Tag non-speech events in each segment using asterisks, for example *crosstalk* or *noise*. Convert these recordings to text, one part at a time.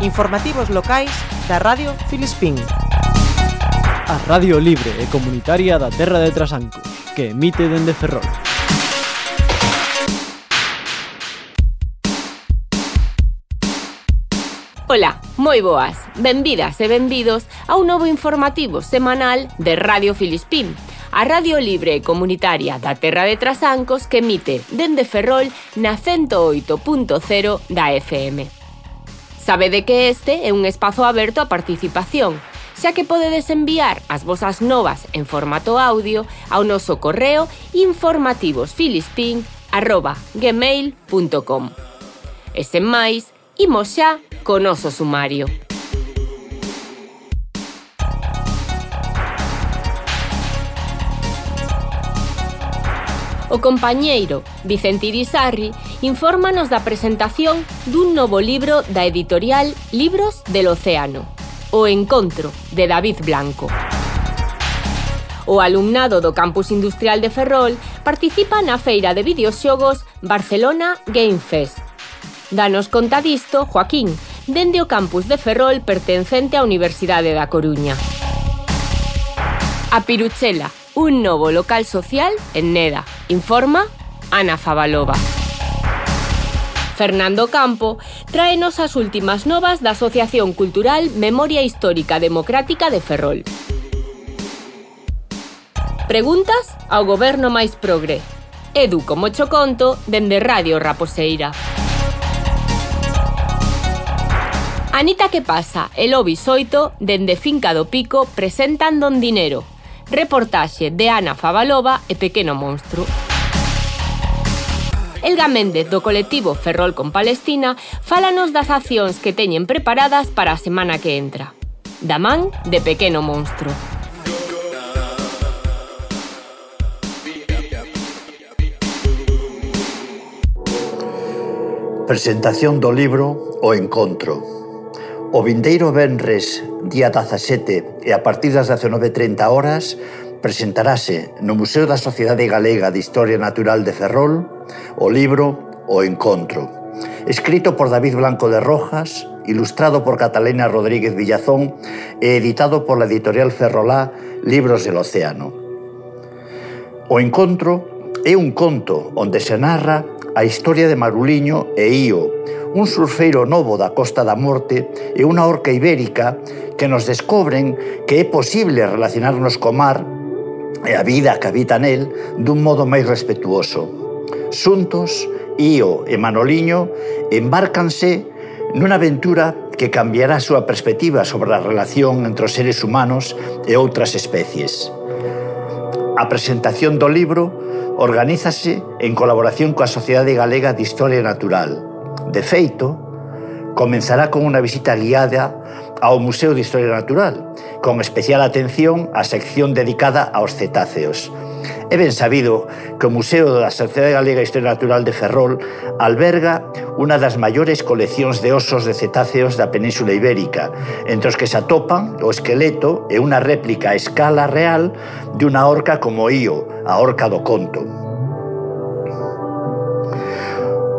Informativos locais da Radio Filispín. A Radio Libre e Comunitaria da Terra de Trasanco, que emite dende Ferrol. Ola, moi boas, benvidas e benvidos a un novo informativo semanal de Radio Filispín, a Radio Libre e Comunitaria da Terra de Trasancos que emite dende Ferrol na 108.0 da FM. Sabede que este é un espazo aberto á participación, xa que podedes enviar as vosas novas en formato audio ao noso correo informativosfilispin.gmail.com E sen máis, imos xa co noso sumario. O compañeiro Vicente Irisarri infórmanos da presentación dun novo libro da editorial Libros del Océano, O Encontro, de David Blanco. O alumnado do Campus Industrial de Ferrol participa na feira de videoxogos Barcelona Game Fest. Danos conta disto, Joaquín, dende o campus de Ferrol pertencente á Universidade da Coruña. A Piruchela, un novo local social en Neda. Informa Ana Favalova. Fernando Campo tráenos as últimas novas da Asociación Cultural Memoria Histórica Democrática de Ferrol. Preguntas ao goberno máis progre. Edu como choconto dende Radio Raposeira. Anita que pasa e Lobby Soito dende Finca do Pico presentan Don Dinero, Reportaxe de Ana Favalova e Pequeno Monstro. Elga Méndez do colectivo Ferrol con Palestina fálanos das accións que teñen preparadas para a semana que entra. Da man de Pequeno Monstro. Presentación do libro O Encontro O vindeiro Benres, día 17, e a partir das 19.30 horas, presentarase no Museo da Sociedade Galega de Historia Natural de Ferrol o libro O Encontro, escrito por David Blanco de Rojas, ilustrado por Catalina Rodríguez Villazón e editado por la editorial Ferrolá Libros del Océano. O Encontro é un conto onde se narra a historia de Maruliño e Io, un surfeiro novo da Costa da Morte e unha orca ibérica que nos descobren que é posible relacionarnos co mar e a vida que habita nel dun modo máis respetuoso. Xuntos, Io e Manoliño embárcanse nunha aventura que cambiará a súa perspectiva sobre a relación entre os seres humanos e outras especies. A presentación do libro organízase en colaboración coa Sociedade Galega de Historia Natural. De feito, comenzará con unha visita guiada ao Museo de Historia Natural, con especial atención á sección dedicada aos cetáceos, É ben sabido que o Museo da Sociedade Galega de Historia Natural de Ferrol alberga unha das maiores coleccións de osos de cetáceos da Península Ibérica, entre os que se atopan o esqueleto e unha réplica a escala real de unha orca como Io, a orca do conto.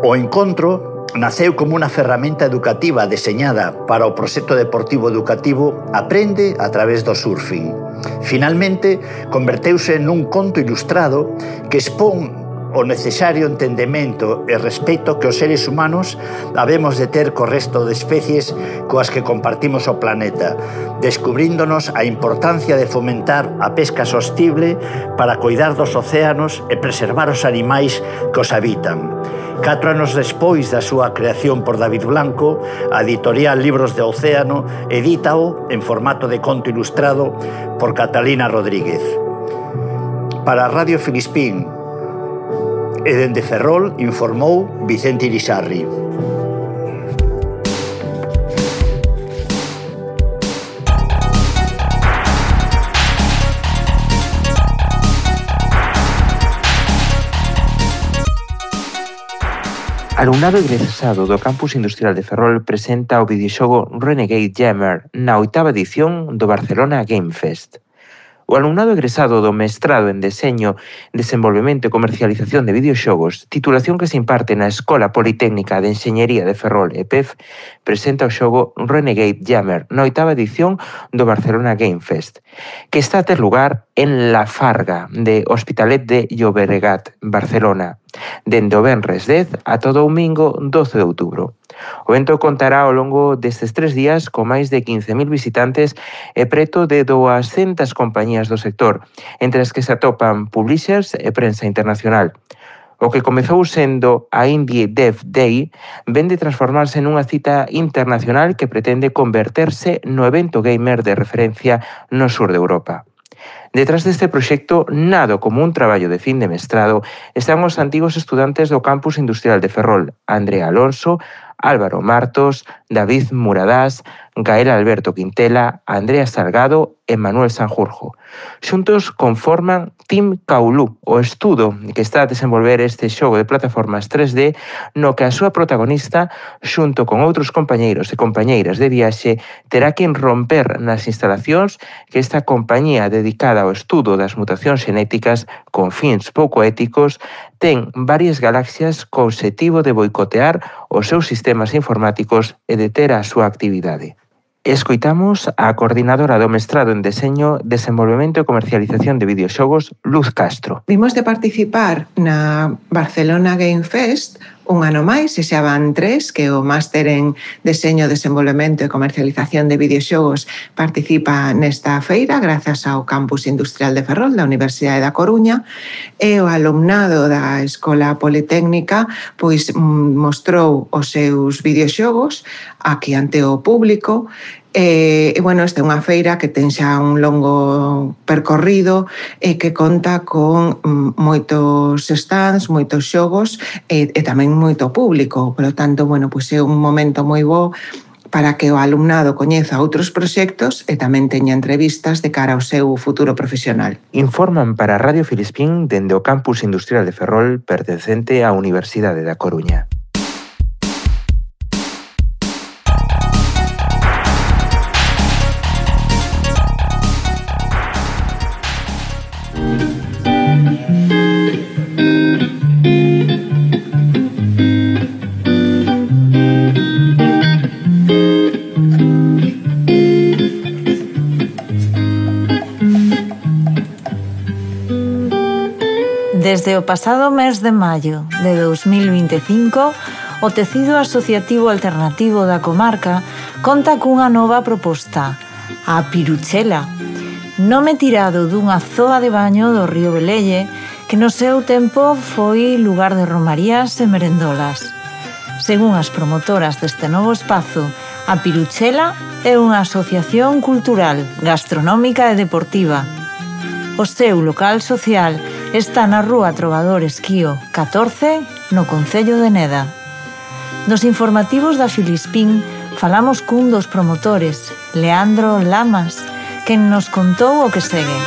O encontro Naceu como unha ferramenta educativa deseñada para o proxecto deportivo educativo Aprende a través do surfing. Finalmente, converteuse nun conto ilustrado que expón o necesario entendemento e respeto que os seres humanos habemos de ter co resto de especies coas que compartimos o planeta, descubríndonos a importancia de fomentar a pesca sostible para cuidar dos océanos e preservar os animais que os habitan. Catro anos despois da súa creación por David Blanco, a editorial Libros de Océano edítao en formato de conto ilustrado por Catalina Rodríguez. Para Radio Filispín, E dende Ferrol informou Vicente Irisarri. Alumnado egresado do Campus Industrial de Ferrol presenta o videoxogo Renegade Jammer na oitava edición do Barcelona Game Fest. O alumnado egresado do mestrado en Deseño, Desenvolvemento e Comercialización de Videoxogos, titulación que se imparte na Escola Politécnica de Enxeñería de Ferrol EPEF, presenta o xogo Renegade Jammer na oitava edición do Barcelona Game Fest, que está a ter lugar en La Farga, de Hospitalet de Llobregat, Barcelona, dende o venres 10 a todo o domingo 12 de outubro. O evento contará ao longo destes tres días con máis de 15.000 visitantes e preto de 200 compañías do sector, entre as que se atopan publishers e prensa internacional. O que comezou sendo a Indie Dev Day ven de transformarse nunha cita internacional que pretende converterse no evento gamer de referencia no sur de Europa. Detrás deste proxecto, nado como un traballo de fin de mestrado, están os antigos estudantes do Campus Industrial de Ferrol, Andrea Alonso, Álvaro Martos, David Muradás, Gael Alberto Quintela, Andrea Salgado e Manuel Sanjurjo. Xuntos conforman Team Kaulu, o estudo que está a desenvolver este xogo de plataformas 3D no que a súa protagonista, xunto con outros compañeiros e compañeiras de viaxe, terá que romper nas instalacións que esta compañía dedicada ao estudo das mutacións xenéticas con fins pouco éticos ten varias galaxias co objetivo de boicotear os seus sistemas informáticos e deter a súa actividade. Escoitamos a coordinadora do mestrado en Deseño, Desenvolvemento e Comercialización de Videoxogos, Luz Castro. Vimos de participar na Barcelona Game Fest, un ano máis, e xa van tres, que o máster en Deseño, Desenvolvemento e Comercialización de Videoxogos participa nesta feira grazas ao Campus Industrial de Ferrol da Universidade da Coruña. E o alumnado da Escola Politécnica pois mm, mostrou os seus videoxogos aquí ante o público E, e bueno, esta é unha feira que ten xa un longo percorrido e que conta con mm, moitos stands, moitos xogos e, e tamén moito público. Por lo tanto, bueno, pois é un momento moi bo para que o alumnado coñeza outros proxectos e tamén teña entrevistas de cara ao seu futuro profesional. Informan para Radio Filispín dende o Campus Industrial de Ferrol pertencente á Universidade da Coruña. Desde o pasado mes de maio de 2025, o tecido asociativo alternativo da comarca conta cunha nova proposta, a Piruchela, nome tirado dunha zoa de baño do río Belelle que no seu tempo foi lugar de romarías e merendolas. Según as promotoras deste novo espazo, a Piruchela é unha asociación cultural, gastronómica e deportiva. O seu local social Está na rúa Trovador Esquío 14, no Concello de Neda. Nos informativos da Filispín falamos cun dos promotores, Leandro Lamas, que nos contou o que segue.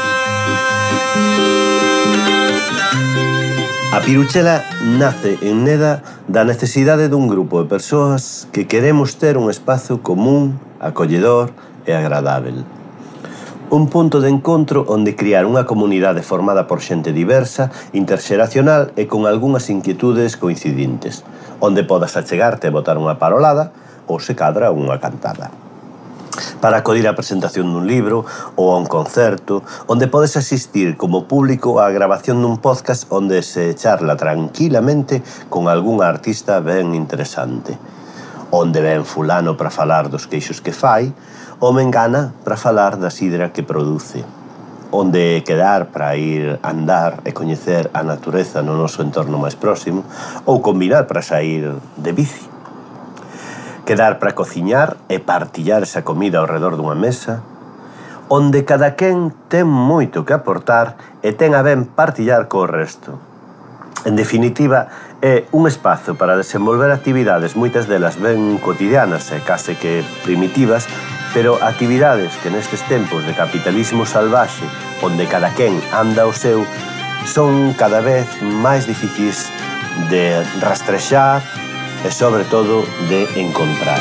A Piruchela nace en Neda da necesidade dun grupo de persoas que queremos ter un espazo común, acolledor e agradável un punto de encontro onde criar unha comunidade formada por xente diversa, interxeracional e con algunhas inquietudes coincidentes, onde podas achegarte e botar unha parolada ou se cadra unha cantada para acudir á presentación dun libro ou a un concerto, onde podes asistir como público á grabación dun podcast onde se charla tranquilamente con algún artista ben interesante. Onde ven fulano para falar dos queixos que fai, Home engana para falar da sidra que produce, onde quedar para ir andar e coñecer a natureza no noso entorno máis próximo, ou combinar para sair de bici. Quedar para cociñar e partillar esa comida ao redor dunha mesa, onde cada quen ten moito que aportar e ten a ben partillar co resto. En definitiva, é un espazo para desenvolver actividades moitas delas ben cotidianas e case que primitivas pero actividades que nestes tempos de capitalismo salvaxe, onde cada quen anda o seu, son cada vez máis difíciles de rastrexar e sobre todo de encontrar.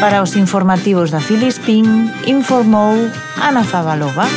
Para os informativos da Filispín, informou Ana Zabalova.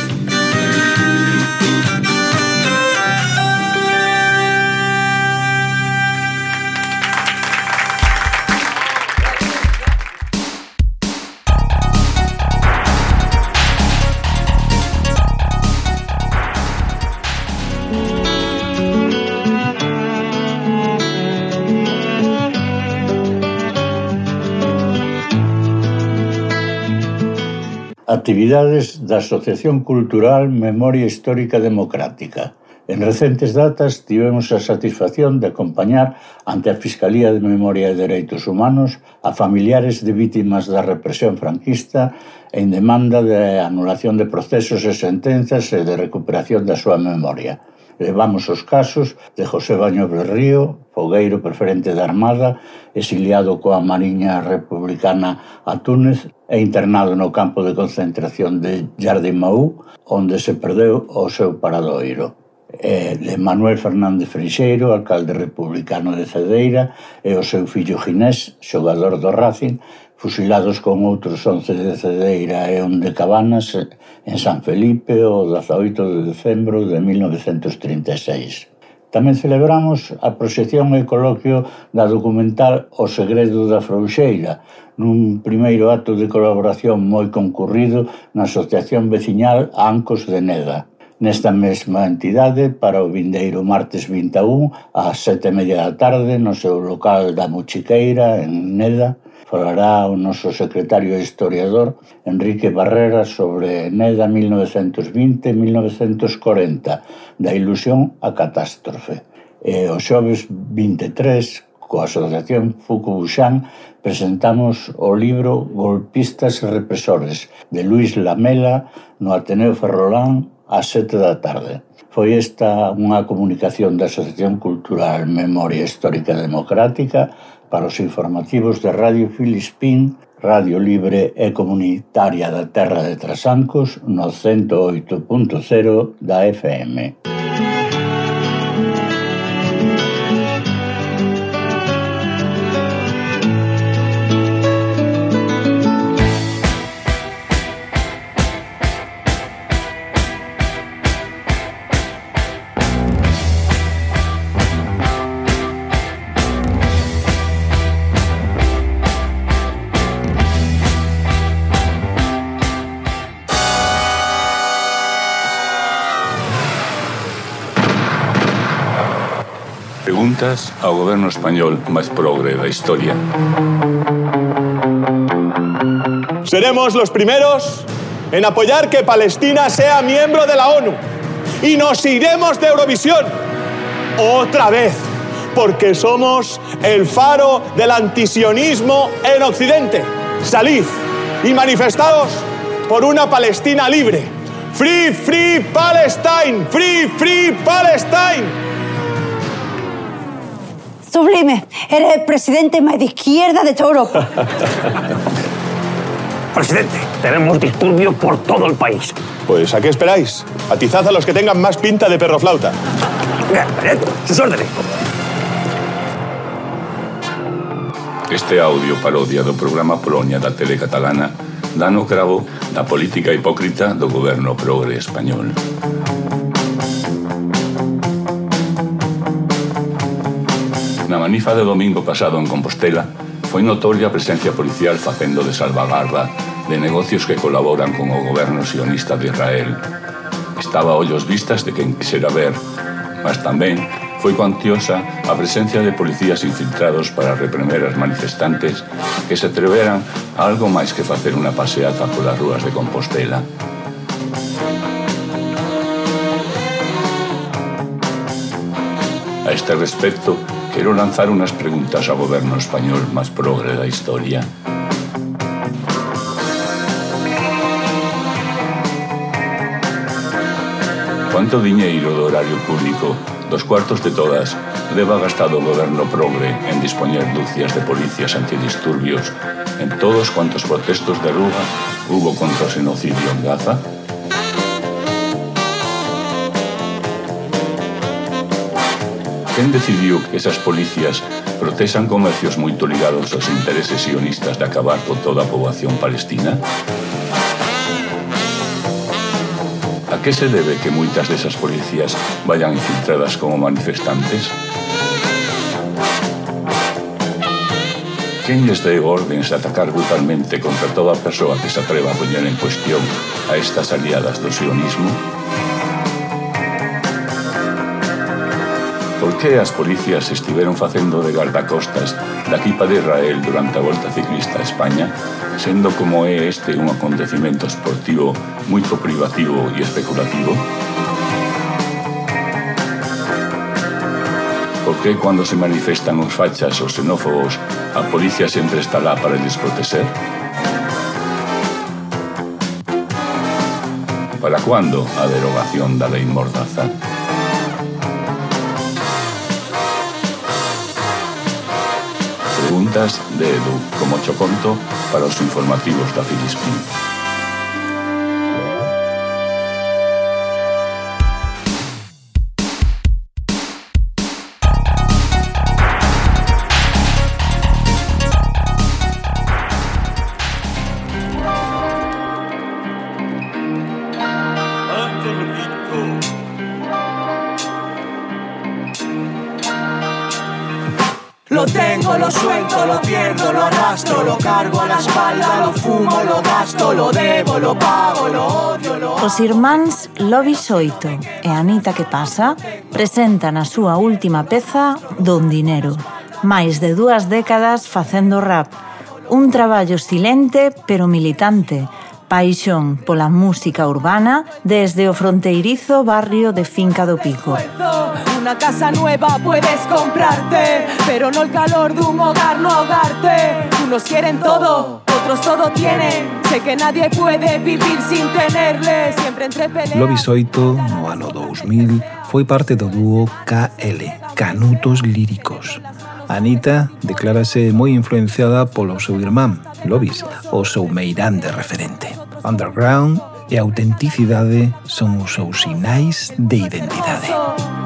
Actividades da Asociación Cultural Memoria Histórica Democrática. En recentes datas tivemos a satisfacción de acompañar ante a Fiscalía de Memoria e Dereitos Humanos a familiares de vítimas da represión franquista en demanda de anulación de procesos e sentenzas e de recuperación da súa memoria. Levamos os casos de José Baño Berrío, fogueiro preferente da Armada, exiliado coa Mariña Republicana a Túnez e internado no campo de concentración de Yardimaú, onde se perdeu o seu paradoiro. Eh, de Manuel Fernández Freixeiro, alcalde republicano de Cedeira, e o seu fillo Ginés, xogador do Racing, fusilados con outros 11 de Cedeira e un de Cabanas en San Felipe o 18 de decembro de 1936. Tamén celebramos a proxección e coloquio da documental O Segredo da Frouxeira, nun primeiro acto de colaboración moi concurrido na Asociación Veciñal Ancos de Neda nesta mesma entidade para o vindeiro martes 21 ás sete e media da tarde no seu local da Muchiqueira, en Neda, falará o noso secretario e historiador Enrique Barrera sobre Neda 1920-1940, da ilusión á catástrofe. E o xoves 23, coa asociación Fukubuxan, presentamos o libro Golpistas e represores, de Luis Lamela, no Ateneo Ferrolán, ás sete da tarde. Foi esta unha comunicación da Asociación Cultural Memoria Histórica Democrática para os informativos de Radio Filispín, Radio Libre e Comunitaria da Terra de Trasancos no 108.0 da FM. Preguntas ao goberno español máis progre da historia. Seremos los primeros en apoyar que Palestina sea miembro de la ONU y nos iremos de Eurovisión otra vez porque somos el faro del antisionismo en Occidente. Salid y manifestaos por una Palestina libre. Free, free Palestine, free, free Palestine. Sublime, eres el presidente más de izquierda de toda Europa. *laughs* Presidente, tenemos disturbios por todo el país. Pues, ¿a qué esperáis? Atizad a los que tengan más pinta de perro flauta. Sus órdenes. Este audio parodia do programa Polonia da tele catalana dano cravo da política hipócrita do goberno progre español. manifa de domingo pasado en Compostela foi notoria a presencia policial facendo de salvagarda de negocios que colaboran con o goberno sionista de Israel. Estaba a ollos vistas de quen quixera ver, mas tamén foi cuantiosa a presencia de policías infiltrados para reprimer as manifestantes que se atreveran a algo máis que facer unha paseata polas rúas de Compostela. A este respecto, Quero lanzar unhas preguntas ao goberno español máis progre da historia Quanto diñeiro do horario público dos cuartos de todas leva gastado o goberno progre en dispoñer dúcias de policías antidisturbios en todos cuantos protestos de rúa hubo contra o xenocidio en Gaza? quen decidiu que esas policías protexan comercios moito ligados aos intereses sionistas de acabar con toda a poboación palestina? A que se debe que moitas desas policías vayan infiltradas como manifestantes? Quen lles deu ordens de atacar brutalmente contra toda persoa que se atreva a poñer en cuestión a estas aliadas do sionismo? por que as policías estiveron facendo de guardacostas da equipa de Israel durante a volta ciclista a España, sendo como é este un acontecimento esportivo moito privativo e especulativo? Por que cando se manifestan os fachas ou xenófobos a policía sempre está lá para les proteger? Para cuando a derogación da lei Mordaza? De Edu, como choconto, para os informativos da Filispín. debo, lo pago, lo odio, lo Os irmáns Lobis Oito e Anita que pasa presentan a súa última peza Don Dinero, máis de dúas décadas facendo rap, un traballo silente pero militante, Paixón pola música urbana desde o fronteirizo barrio de Finca do Pico. Una casa nueva puedes comprarte, pero no el calor de un hogar no ahogarte. Unos quieren todo, otros todo tienen. Sé que nadie puede vivir sin tenerle, siempre entre peleas. Lobisoito, no ano 2000, foi parte do dúo KL, Canutos Líricos. Anita declárase moi influenciada polo seu irmán, Lobis, o seu meirán de referente underground e autenticidade son os seus sinais de identidade.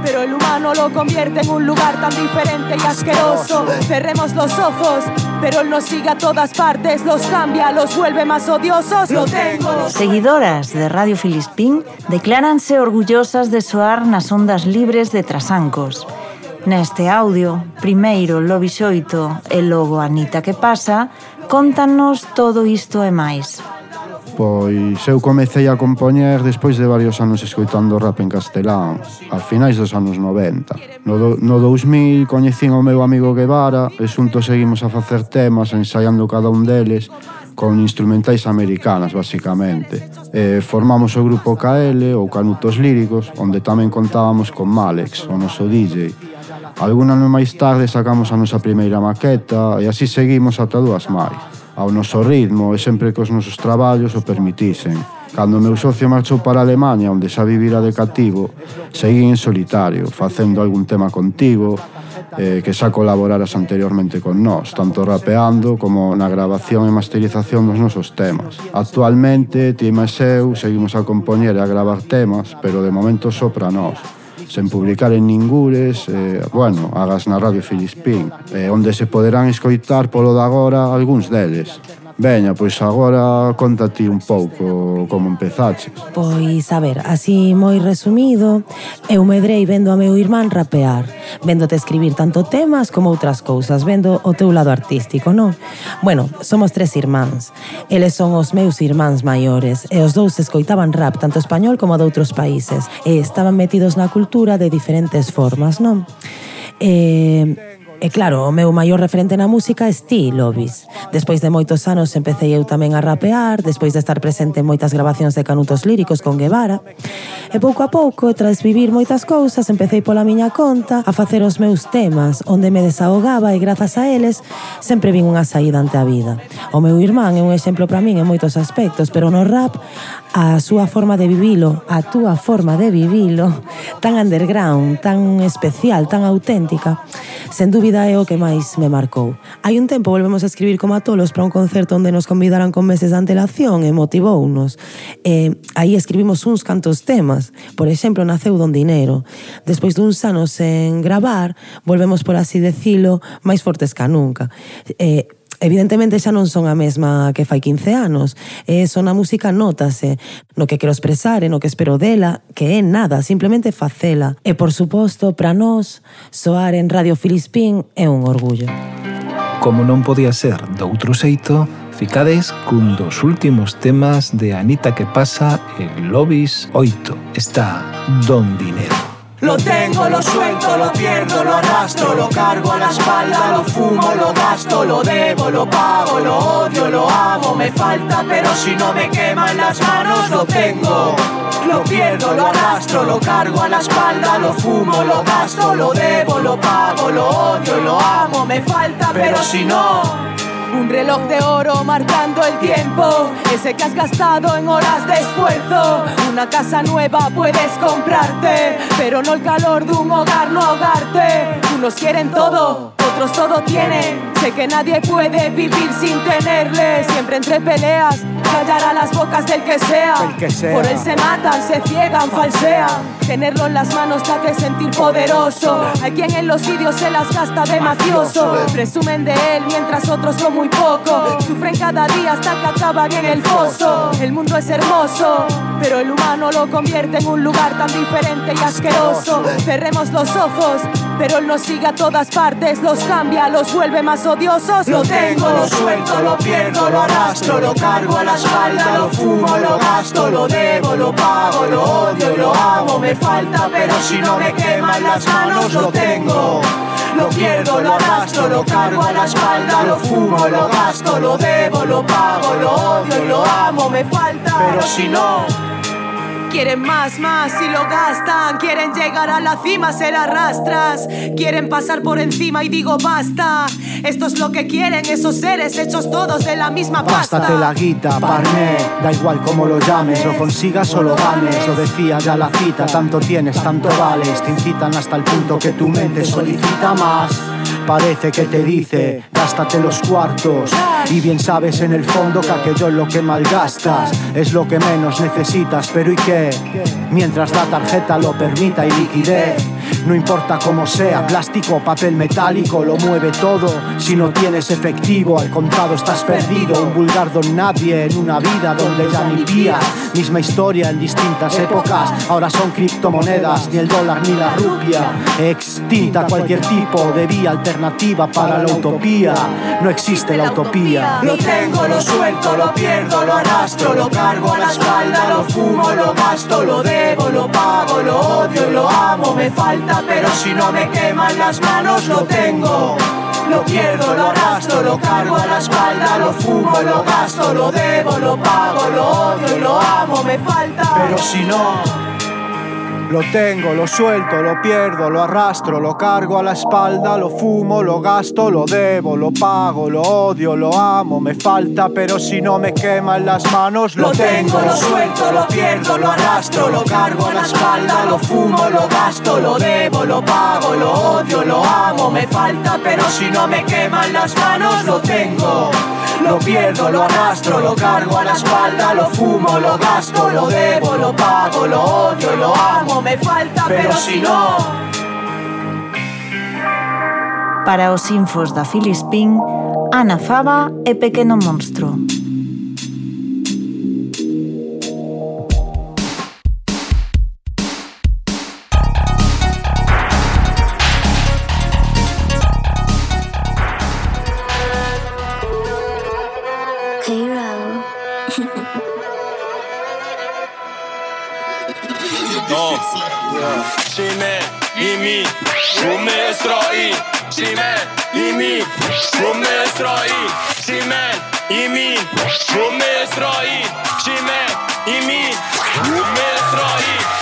Pero el humano lo convierte en un lugar tan diferente y asqueroso. Cerremos los ojos, pero él nos sigue a todas partes, los cambia, los vuelve más odiosos. Lo tengo. Seguidoras de Radio Filispín decláranse orgullosas de soar nas ondas libres de Trasancos. Neste audio, primeiro Lobi Xoito e logo Anita que pasa, contanos todo isto e máis. Pois eu comecei a compoñer despois de varios anos escoitando rap en castelán, a finais dos anos 90. No, do, no 2000 coñecín o meu amigo Guevara e xunto seguimos a facer temas ensaiando cada un deles con instrumentais americanas, basicamente. E formamos o grupo KL, ou Canutos Líricos, onde tamén contábamos con Malex, o noso DJ. Algún ano máis tarde sacamos a nosa primeira maqueta e así seguimos ata dúas máis ao noso ritmo e sempre que os nosos traballos o permitisen. Cando o meu socio marchou para Alemania, onde xa vivira de cativo, seguí en solitario, facendo algún tema contigo, eh, que xa colaboraras anteriormente con nós, tanto rapeando como na grabación e masterización dos nosos temas. Actualmente, ti e eu seguimos a compoñer e a gravar temas, pero de momento só para nós sen publicar en ningures, eh, bueno, agas na Radio Filispín, eh, onde se poderán escoitar polo de agora algúns deles. Veña, pois agora conta ti un pouco como empezaches. Pois, a ver, así moi resumido, eu medrei vendo a meu irmán rapear, vendote escribir tanto temas como outras cousas, vendo o teu lado artístico, non? Bueno, somos tres irmáns. Eles son os meus irmáns maiores e os dous escoitaban rap tanto español como de outros países e estaban metidos na cultura de diferentes formas, non? Eh, E claro, o meu maior referente na música é ti, Lobis. Despois de moitos anos empecé eu tamén a rapear, despois de estar presente en moitas grabacións de canutos líricos con Guevara. E pouco a pouco, tras vivir moitas cousas, empecé pola miña conta a facer os meus temas, onde me desahogaba e grazas a eles sempre vin unha saída ante a vida. O meu irmán é un exemplo para min en moitos aspectos, pero no rap a súa forma de vivilo, a túa forma de vivilo, tan underground, tan especial, tan auténtica, sen dúbida é o que máis me marcou. Hai un tempo volvemos a escribir como a tolos para un concerto onde nos convidaran con meses de antelación e motivounos. E aí escribimos uns cantos temas. Por exemplo, naceu Don Dinero. Despois duns anos sen gravar, volvemos por así decilo, máis fortes ca nunca. E evidentemente xa non son a mesma que fai 15 anos. Eh, e son a música notase no que quero expresar e no que espero dela que é nada, simplemente facela. E por suposto para nós soar en Radio Filispín é un orgullo. Como non podía ser doutro xeito Ficades cun dos últimos temas de Anita que pasa en Lobis 8 está Don Dinero. Lo tengo, lo suelto, lo pierdo, lo arrastro, lo cargo a la espalda, lo fumo, lo gasto, lo debo, lo pago, lo odio, lo amo, me falta, pero si no me queman las manos, lo tengo. Lo pierdo, lo arrastro, lo cargo a la espalda, lo fumo, lo gasto, lo debo, lo pago, lo odio, lo amo, me falta, pero si no... Un reloj de oro marcando el tiempo, ese que has gastado en horas de esfuerzo. Una casa nueva puedes comprarte, pero no el calor de un hogar, no ahogarte. Unos quieren todo, otros todo tienen. Sé que nadie puede vivir sin tenerle. Siempre entre peleas, callar a las bocas del que sea. Que sea. Por él se matan, se ciegan, falsean. Tenerlo en las manos te hace sentir poderoso. Hay quien en los vídeos se las gasta de mafioso. Presumen de él mientras otros lo muy poco. Sufren cada día hasta que acaban en el foso. El mundo es hermoso, pero el humano lo convierte en un lugar tan diferente y asqueroso. Cerremos los ojos, pero él nos sigue a todas partes. Los cambia, los vuelve más odiosos. Lo tengo, lo suelto, lo pierdo, lo arrastro, lo cargo a la lo fumo, lo gasto, lo debo, lo pago, lo odio y lo amo. Me falta, pero si no me queman las manos, lo tengo. Lo pierdo, lo arrastro, lo cargo a la espalda, lo fumo, lo gasto, lo debo, lo pago, lo odio y lo amo, me falta. Pero si no, Quieren más, más y lo gastan. Quieren llegar a la cima, ser arrastras. Quieren pasar por encima y digo basta. Esto es lo que quieren esos seres hechos todos de la misma pasta. Pástate la guita, parné, da igual cómo lo llames, lo consigas o lo ganes, lo decía ya la cita, tanto tienes, tanto vales, te incitan hasta el punto que tu mente solicita más. Parece que te dice, gástate los cuartos Y bien sabes en el fondo que aquello es lo que malgastas Es lo que menos necesitas, pero ¿y qué? Mientras la tarjeta lo permita y liquidez no importa cómo sea, plástico, papel metálico, lo mueve todo. Si no tienes efectivo, al contado estás perdido. Un vulgar don nadie en una vida donde ya ni vías. Misma historia en distintas épocas, ahora son criptomonedas, ni el dólar ni la rupia. Extinta cualquier tipo de vía alternativa para la utopía. No existe la utopía. Lo tengo, lo suelto, lo pierdo, lo arrastro, lo cargo a la espalda, lo fumo, lo gasto, lo debo, lo pago, lo odio lo amo, me falta, pero si no me queman las manos, lo tengo. Lo pierdo, lo arrastro, lo cargo a la espalda, lo fumo, lo gasto, lo debo, lo pago, lo odio y lo amo, me falta. Pero si no, lo tengo, lo suelto, lo pierdo, lo arrastro, lo cargo a la espalda, lo fumo, lo gasto, lo debo, lo pago, lo odio, lo amo, me falta, pero si no me quema en las manos, lo, Lo tengo, lo suelto, lo pierdo, lo arrastro, lo cargo a la espalda, lo fumo, lo gasto, lo debo, lo pago, lo odio, lo amo, me falta, pero si no me queman las manos, lo tengo. Lo pierdo, lo arrastro, lo cargo a la espalda, lo fumo, lo gasto, lo debo, lo pago, lo odio lo amo, me falta, pero, pero si no... Para os infos da Filispín, Ana Faba e Pequeno Monstro. K-Row. *laughs* No. Cine, imi, lume stroi Cine, imi, lume stroi Cine, imi, lume stroi Cine, imi, lume stroi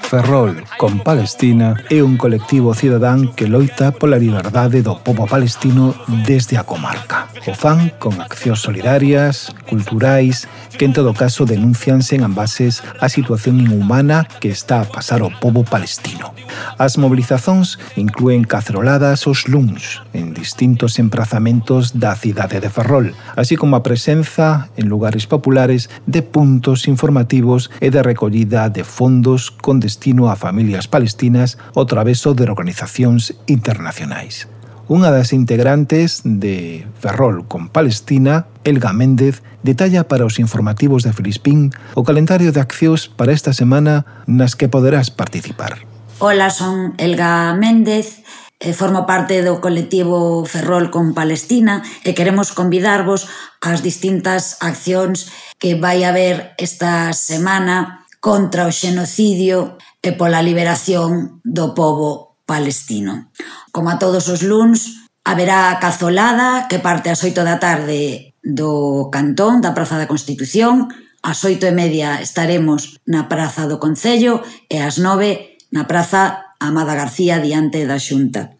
Ferrol con Palestina é un colectivo cidadán que loita pola liberdade do povo palestino desde a comarca. O fan con accións solidarias, culturais, que en todo caso denuncianse en ambases a situación inhumana que está a pasar o povo palestino. As mobilizazóns incluen caceroladas os luns en distintos emprazamentos da cidade de Ferrol, así como a presenza en lugares populares de puntos informativos e de recollida de fondos con destino a familias palestinas o traveso de organizacións internacionais unha das integrantes de Ferrol con Palestina, Elga Méndez, detalla para os informativos de Filispín o calendario de accións para esta semana nas que poderás participar. Ola, son Elga Méndez, eh, formo parte do colectivo Ferrol con Palestina e queremos convidarvos ás distintas accións que vai haber esta semana contra o xenocidio e pola liberación do povo palestino. Como a todos os luns, haberá a cazolada que parte ás oito da tarde do Cantón, da Praza da Constitución, ás oito e media estaremos na Praza do Concello e ás nove na Praza Amada García diante da Xunta.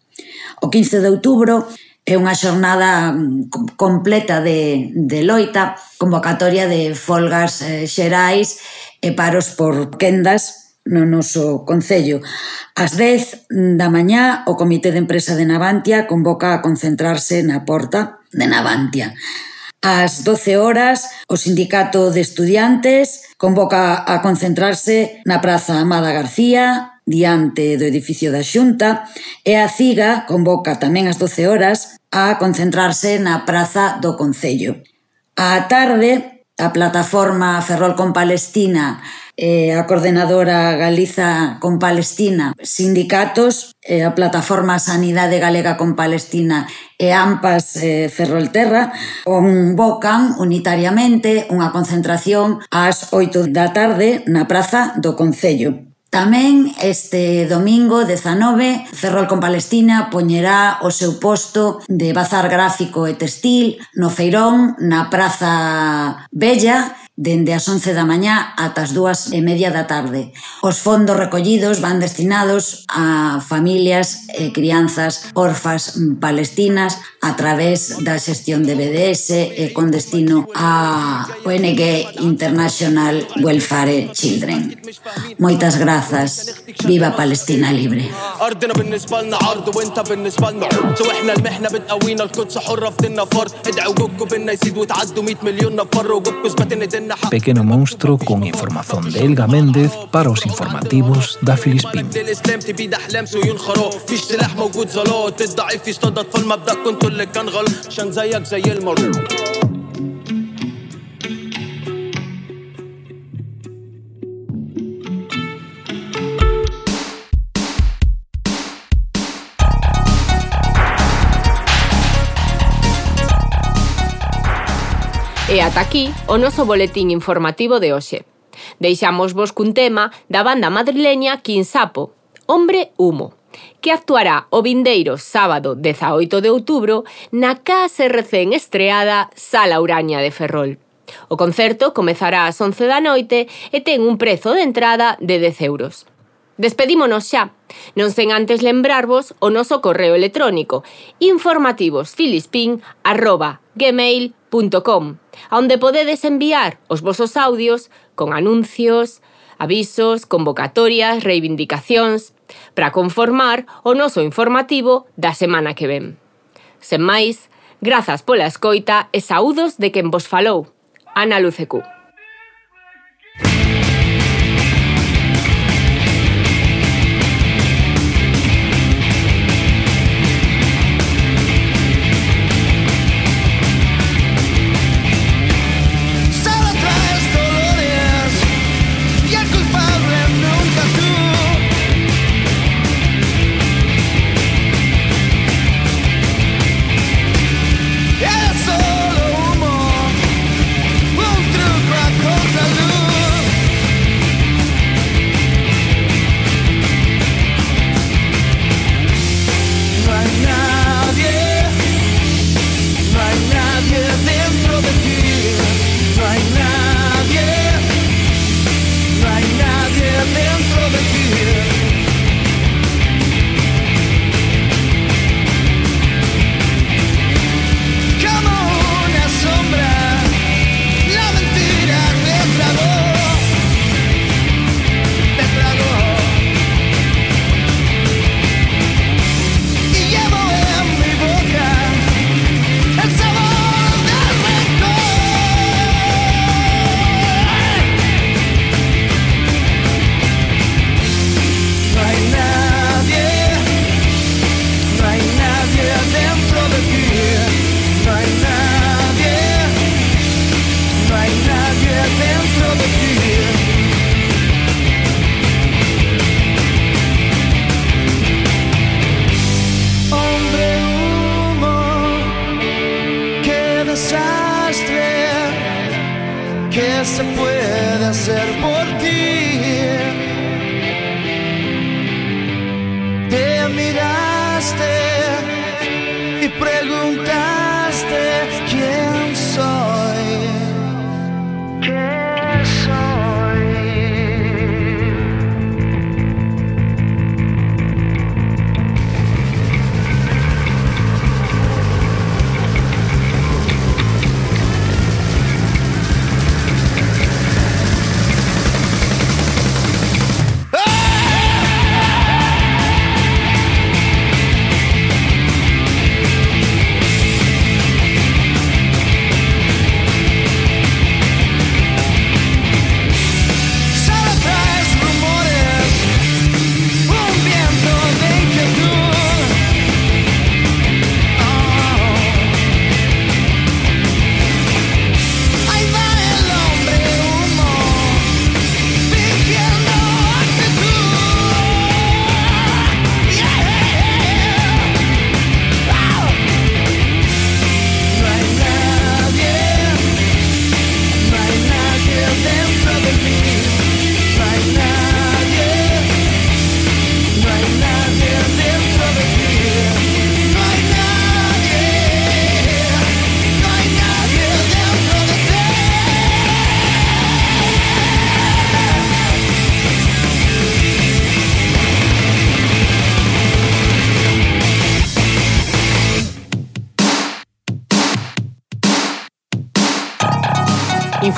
O 15 de outubro é unha xornada mm, completa de, de loita, convocatoria de folgas eh, xerais e paros por quendas no noso Concello. Ás 10 da mañá, o Comité de Empresa de Navantia convoca a concentrarse na porta de Navantia. Ás 12 horas, o Sindicato de Estudiantes convoca a concentrarse na Praza Amada García, diante do edificio da Xunta, e a CIGA convoca tamén ás 12 horas a concentrarse na Praza do Concello. Á tarde, a plataforma Ferrol con Palestina eh, a coordenadora Galiza con Palestina, sindicatos, eh, a plataforma Sanidade Galega con Palestina e AMPAS eh, Ferrolterra convocan unitariamente unha concentración ás 8 da tarde na Praza do Concello. Tamén este domingo 19 Ferrol con Palestina poñerá o seu posto de bazar gráfico e textil no Feirón na Praza Bella dende as 11 da mañá ata as dúas e media da tarde. Os fondos recollidos van destinados a familias e crianzas orfas palestinas a través da xestión de BDS e con destino a ONG International Welfare Children. Moitas grazas. Viva Palestina libre. ارضنا بالنسبه لنا عرض وانت بالنسبه لنا عرض واحنا المحنه بتقوينا القدس حره في ديننا فرض ادعوا وجودكم بينا يزيد وتعدوا 100 مليون نفر وجودكم اثبات ان ديننا حق Pequeno Monstruo con información de Elga Méndez para los informativos da Filispín. موجود ظلات الضعيف يصطدد في المبدا كنت اللي كان غلط عشان زيك زي المرور ata aquí o noso boletín informativo de hoxe. Deixamos vos cun tema da banda madrileña Quinsapo, Hombre Humo, que actuará o vindeiro sábado 18 de outubro na case recén estreada Sala Uraña de Ferrol. O concerto comezará ás 11 da noite e ten un prezo de entrada de 10 euros. Despedímonos xa, non sen antes lembrarvos o noso correo electrónico informativosfilispin.gmail.com www.radiocomunitaria.com, onde podedes enviar os vosos audios con anuncios, avisos, convocatorias, reivindicacións, para conformar o noso informativo da semana que ven. Sen máis, grazas pola escoita e saúdos de quen vos falou, Ana Lucecú. demuestre que se puede hacer por ti. Te miraste y preguntaste.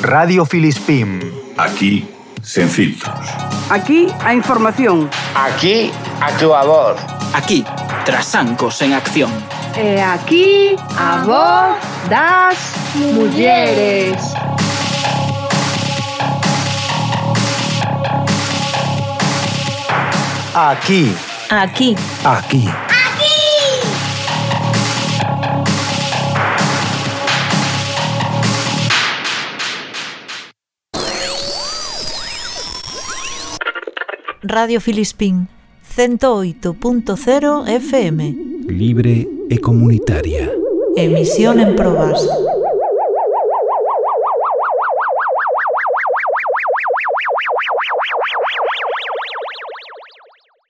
Radio Filispín. Aquí, sen filtros. Aquí a información. Aquí a túa voz. Aquí, Trasancos en acción. E aquí a voz das mulleres. Aquí. Aquí. Aquí. Radio Filispín 108.0 FM. Libre e comunitaria. Emisión en probas.